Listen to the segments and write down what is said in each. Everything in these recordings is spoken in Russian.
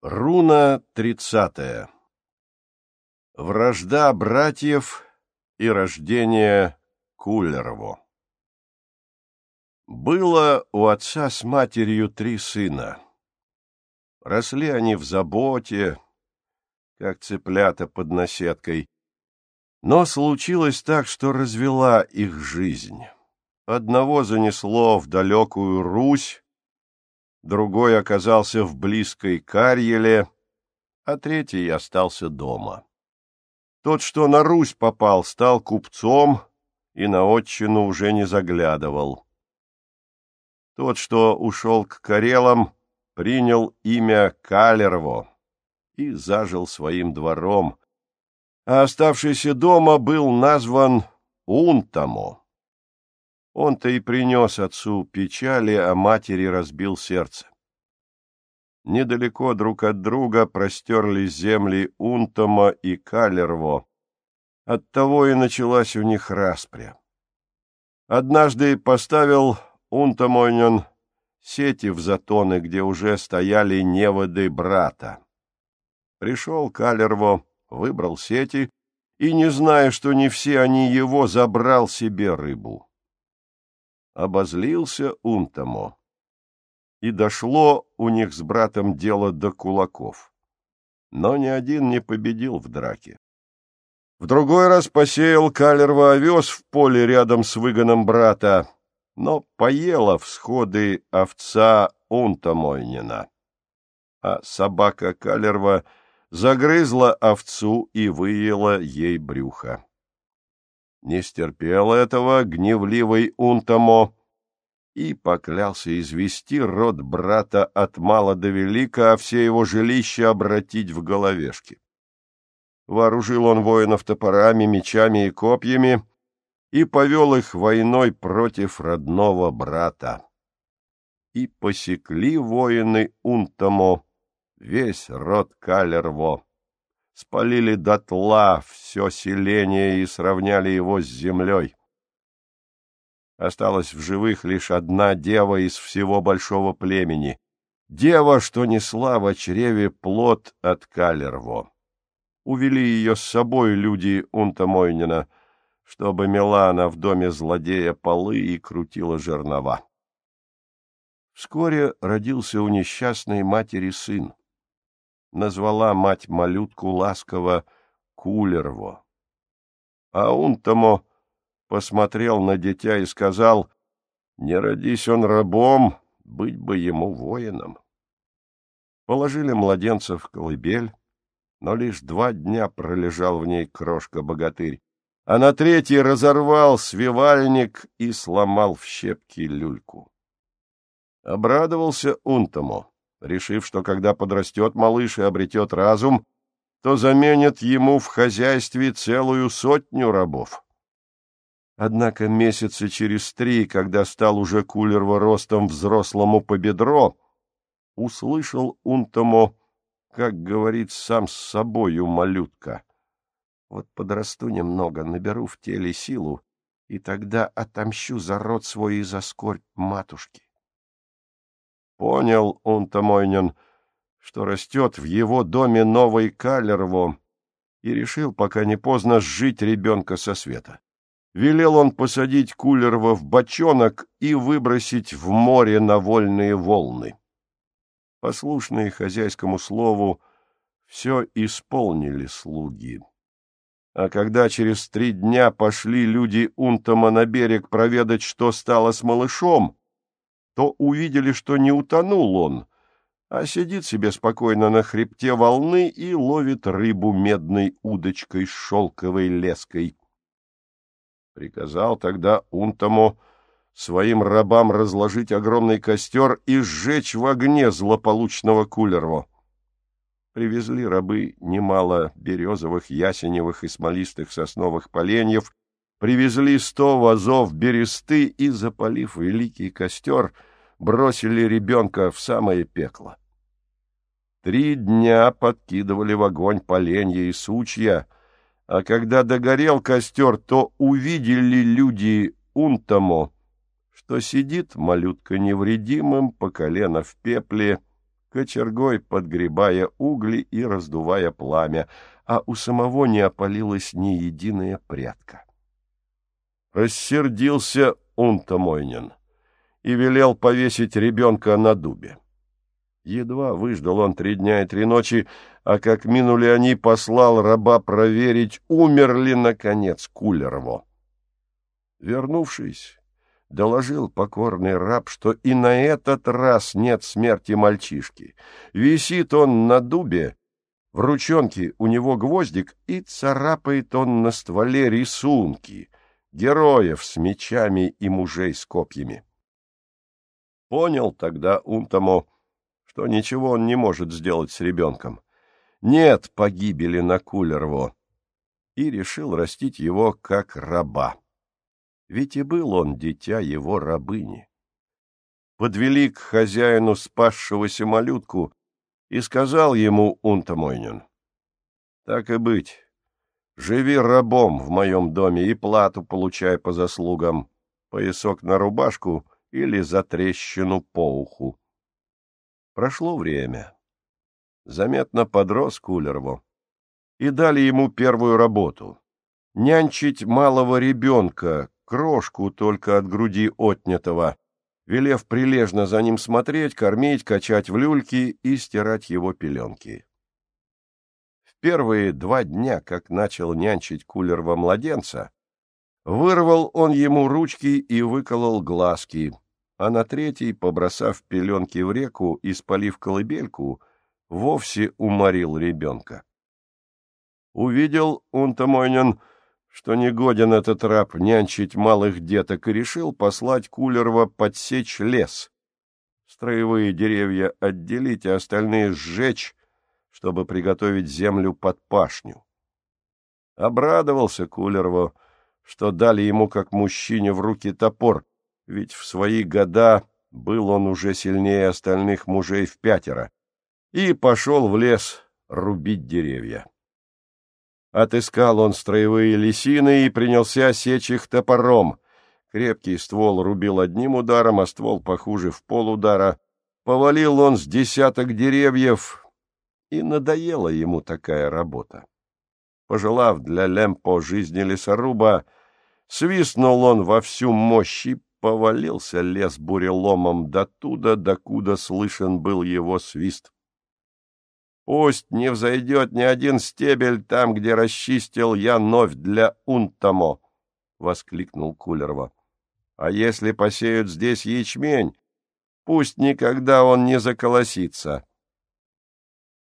Руна тридцатая. Вражда братьев и рождение Кулерову. Было у отца с матерью три сына. Росли они в заботе, как цыплята под наседкой. Но случилось так, что развела их жизнь. Одного занесло в далекую Русь, другой оказался в близкой Карьеле, а третий остался дома. Тот, что на Русь попал, стал купцом и на отчину уже не заглядывал. Тот, что ушел к Карелам, принял имя Калерво и зажил своим двором, а оставшийся дома был назван Унтамо. Он-то и принес отцу печали, а матери разбил сердце. Недалеко друг от друга простерлись земли Унтома и Калерво. Оттого и началась у них распря. Однажды поставил Унтомойнен сети в затоны, где уже стояли неводы брата. Пришел Калерво, выбрал сети и, не зная, что не все они его, забрал себе рыбу обозлился Унтамо. И дошло у них с братом дело до кулаков. Но ни один не победил в драке. В другой раз посеял Калерва овес в поле рядом с выгоном брата, но поела всходы овца Унтамойнина. А собака Калерва загрызла овцу и выела ей брюхо. Не стерпел этого гневливый Унтамо и поклялся извести род брата от мала до велика, а все его жилища обратить в головешки. Вооружил он воинов топорами, мечами и копьями и повел их войной против родного брата. И посекли воины Унтамо весь род Калерво спалили дотла все селение и сравняли его с землей. Осталась в живых лишь одна дева из всего большого племени, дева, что несла в чреве плод от Калерво. Увели ее с собой люди Унтамойнина, чтобы мела она в доме злодея полы и крутила жернова. Вскоре родился у несчастной матери сын назвала мать малютку ласково Кулерво. А Унтамо посмотрел на дитя и сказал, «Не родись он рабом, быть бы ему воином». Положили младенца в колыбель, но лишь два дня пролежал в ней крошка-богатырь, а на третий разорвал свивальник и сломал в щепки люльку. Обрадовался Унтому решив, что когда подрастет малыш и обретет разум, то заменит ему в хозяйстве целую сотню рабов. Однако месяца через три, когда стал уже Кулерва ростом взрослому по бедро, услышал Унтомо, как говорит сам с собою малютка. Вот подрасту немного, наберу в теле силу, и тогда отомщу за род свой и за скорбь матушки. Понял он, Тамойнин, что растет в его доме новый Калерво, и решил, пока не поздно, сжить ребенка со света. Велел он посадить Кулерова в бочонок и выбросить в море на вольные волны. Послушные хозяйскому слову, все исполнили слуги. А когда через три дня пошли люди Унтома на берег проведать, что стало с малышом, то увидели, что не утонул он, а сидит себе спокойно на хребте волны и ловит рыбу медной удочкой с шелковой леской. Приказал тогда Унтому своим рабам разложить огромный костер и сжечь в огне злополучного кулерво. Привезли рабы немало березовых, ясеневых и смолистых сосновых поленьев, привезли сто вазов бересты и, запалив великий костер, — бросили ребенка в самое пекло. Три дня подкидывали в огонь поленья и сучья, а когда догорел костер, то увидели люди Унтамо, что сидит малютка невредимым по колено в пепле кочергой подгребая угли и раздувая пламя, а у самого не опалилась ни единая прядка. Рассердился Унтамойнин и велел повесить ребенка на дубе. Едва выждал он три дня и три ночи, а как минули они, послал раба проверить, умер ли, наконец, Кулерово. Вернувшись, доложил покорный раб, что и на этот раз нет смерти мальчишки. Висит он на дубе, в ручонке у него гвоздик, и царапает он на стволе рисунки, героев с мечами и мужей с копьями. Понял тогда Унтамо, что ничего он не может сделать с ребенком. Нет погибели на Кулерово, и решил растить его как раба. Ведь и был он дитя его рабыни. Подвели к хозяину спасшегося малютку и сказал ему Унтамойнин, «Так и быть, живи рабом в моем доме и плату получай по заслугам, поясок на рубашку или за трещину по уху». Прошло время. Заметно подрос Кулерову. И дали ему первую работу — нянчить малого ребенка, крошку только от груди отнятого, велев прилежно за ним смотреть, кормить, качать в люльки и стирать его пеленки. В первые два дня, как начал нянчить Кулерова младенца, вырвал он ему ручки и выколол глазки — а на третий, побросав пеленки в реку и спалив колыбельку, вовсе уморил ребенка. Увидел Унтамойнин, что негоден этот раб нянчить малых деток, и решил послать Кулерова подсечь лес, строевые деревья отделить, а остальные сжечь, чтобы приготовить землю под пашню. Обрадовался Кулерову, что дали ему, как мужчине, в руки топор, ведь в свои года был он уже сильнее остальных мужей в пятеро, и пошел в лес рубить деревья. Отыскал он строевые лисины и принялся сечь их топором. Крепкий ствол рубил одним ударом, а ствол похуже в полудара. Повалил он с десяток деревьев, и надоела ему такая работа. Пожелав для Лемпо жизни лесоруба, свистнул он во всю мощь и повалился лес буреломом до туда, докуда слышен был его свист. Пусть не взойдет ни один стебель там, где расчистил я новь для Унтамо, — воскликнул Кулерова. — А если посеют здесь ячмень, пусть никогда он не заколосится.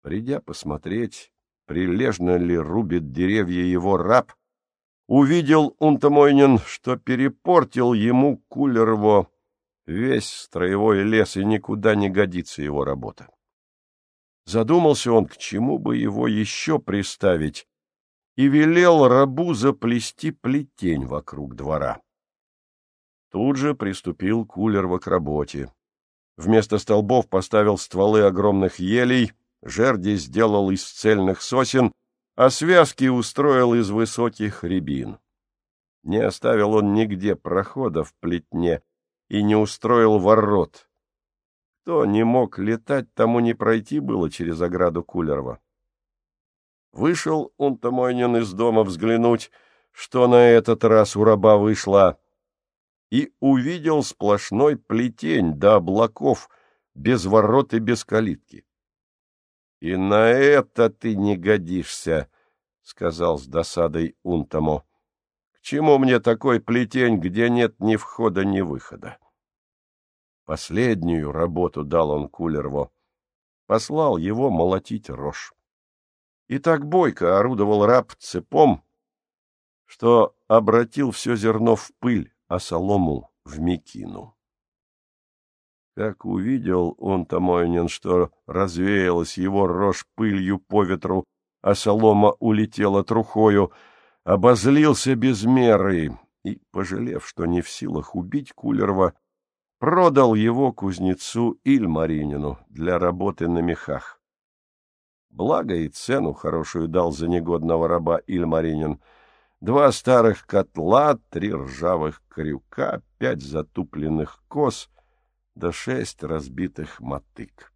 Придя посмотреть, прилежно ли рубит деревья его раб, увидел Унтамойнин, что перепортил ему Кулерово весь строевой лес, и никуда не годится его работа. Задумался он, к чему бы его еще приставить, и велел рабу заплести плетень вокруг двора. Тут же приступил Кулерова к работе. Вместо столбов поставил стволы огромных елей, жерди сделал из цельных сосен а связки устроил из высоких рябин. Не оставил он нигде прохода в плетне и не устроил ворот. Кто не мог летать, тому не пройти было через ограду Кулерова. Вышел он Тамойнин из дома взглянуть, что на этот раз у раба вышло, и увидел сплошной плетень до облаков, без ворот и без калитки. И на это ты не годишься, — сказал с досадой Унтамо. — К чему мне такой плетень, где нет ни входа, ни выхода? Последнюю работу дал он Кулерво. Послал его молотить рожь. И так бойко орудовал раб цепом, что обратил все зерно в пыль, а солому в мекину. Как увидел он, Тамойнин, что развеялась его рожь пылью по ветру, а солома улетела трухою, обозлился без меры и, пожалев, что не в силах убить Кулерова, продал его кузнецу Ильмаринину для работы на мехах. Благо и цену хорошую дал за негодного раба Ильмаринин. Два старых котла, три ржавых крюка, пять затупленных коз — да шесть разбитых мотык.